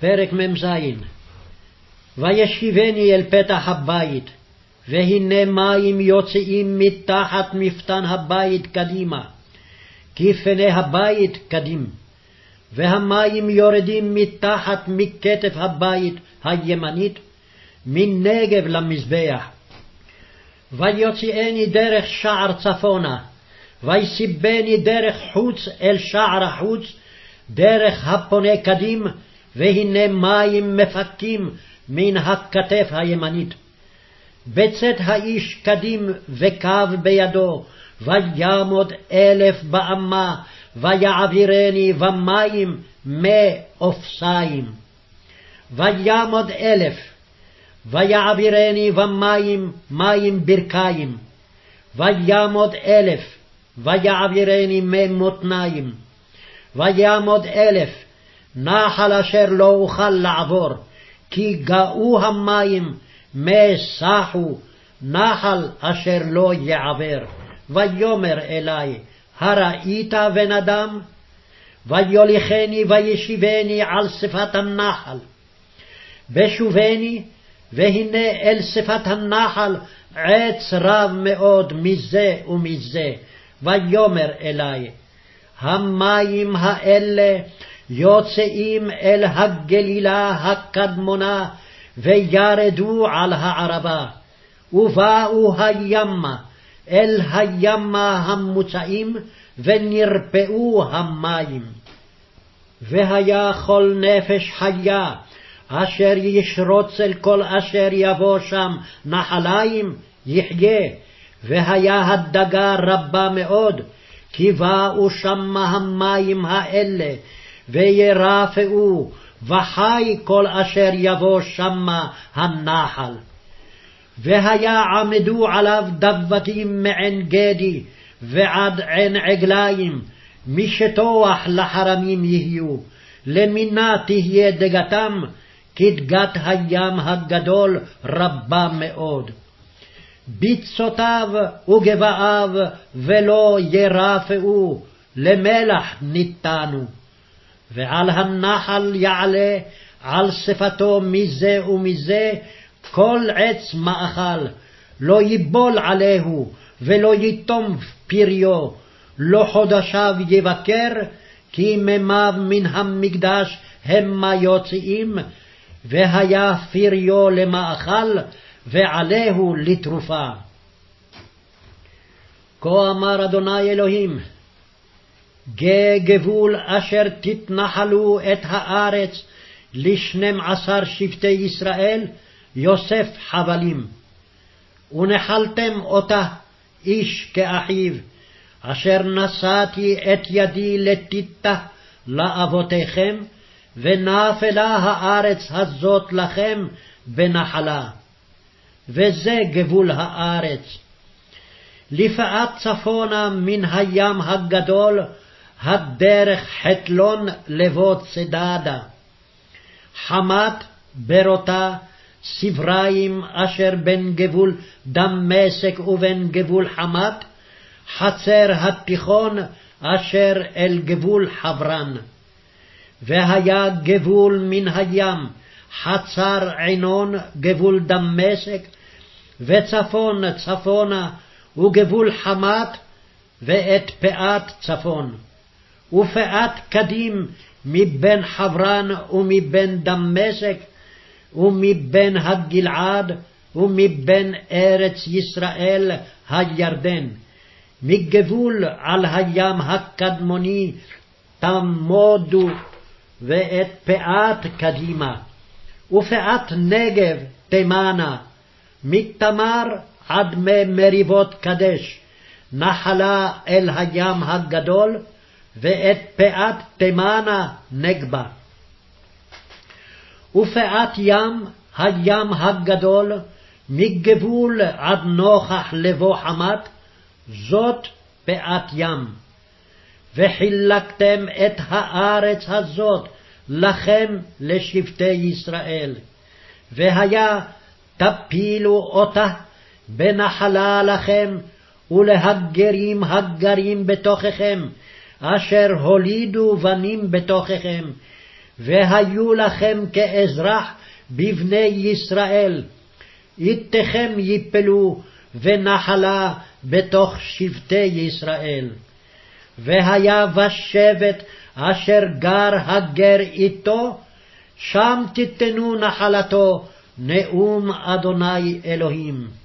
פרק מ"ז וישיבני אל פתח הבית, והנה מים יוצאים מתחת מפתן הבית קדימה, כי פני הבית קדים, והמים יורדים מתחת מכתף הבית הימנית, מנגב למזבח. ויוציאני דרך שער צפונה, ויסיבני דרך חוץ אל שער החוץ, דרך הפונה קדים, והנה מים מפקים מן הכתף הימנית. בצאת האיש קדים וקו בידו, וימוד אלף באמה, ויעבירני במים מאופסיים. וימוד אלף, ויעבירני במים מים ברכיים. וימוד אלף, ויעבירני ממותניים. וימוד אלף, נחל אשר לא אוכל לעבור, כי גאו המים, מי סחו, נחל אשר לא יעבר. ויאמר אלי, הראית בן אדם? ויוליכני וישיבני על שפת הנחל. בשובני, והנה אל שפת הנחל עץ רב מאוד מזה ומזה. ויאמר אלי, המים האלה יוצאים אל הגלילה הקדמונה, וירדו על הערבה, ובאו הימה, אל הימה המוצאים, ונרפאו המים. והיה כל נפש חיה, אשר ישרוץ אל כל אשר יבוא שם. נחליים, יחיה, והיה הדגה רבה מאוד, כי באו שמה המים האלה, וירפאו, וחי כל אשר יבוא שמה הנחל. והיה עמדו עליו דבתים מעין גדי, ועד עין עגליים, משטוח לחרמים יהיו, למינה תהיה דגתם, כדגת הים הגדול רבה מאוד. ביצותיו וגבעיו ולא ירפאו, למלח ניתנו. ועל הנחל יעלה על שפתו מזה ומזה כל עץ מאכל, לא ייבול עליהו, ולא יתום פריו, לא חודשיו יבקר, כי מימיו מן המקדש המה יוצאים, והיה פריו למאכל, ועליהו לתרופה. כה אמר אדוני אלוהים, גבול אשר תתנחלו את הארץ לשנים עשר שבטי ישראל, יוסף חבלים. ונחלתם אותה איש כאחיו, אשר נשאתי את ידי לתיתה לאבותיכם, ונפלה הארץ הזאת לכם בנחלה. וזה גבול הארץ. לפאת צפונה מן הים הגדול, הדרך חתלון לבוא צדדה. חמת ברותה, סבריים אשר בין גבול דמשק ובין גבול חמת, חצר התיכון אשר אל גבול חברן. והיה גבול מן הים, חצר עינון גבול דמשק, וצפון צפונה וגבול חמת, ואת פאת צפון. ופאת קדים מבין חברן ומבין דמשק, ומבין הגלעד, ומבין ארץ ישראל הירדן, מגבול על הים הקדמוני תמודו, ואת פאת קדימה, ופאת נגב תימנה, מתמר עד מי מריבות קדש, נחלה אל הים הגדול, ואת פאת תימנה נגבה. ופאת ים, הים הגדול, מגבול עד נוכח לבוא חמת, זאת פאת ים. וחילקתם את הארץ הזאת לכם לשבטי ישראל. והיה תפילו אותה בנחלה לכם, ולהגרים הגרים בתוככם, אשר הולידו בנים בתוככם, והיו לכם כאזרח בבני ישראל. איתכם יפלו, ונחלה בתוך שבטי ישראל. והיה בשבט אשר גר הגר איתו, שם תיתנו נחלתו, נאום אדוני אלוהים.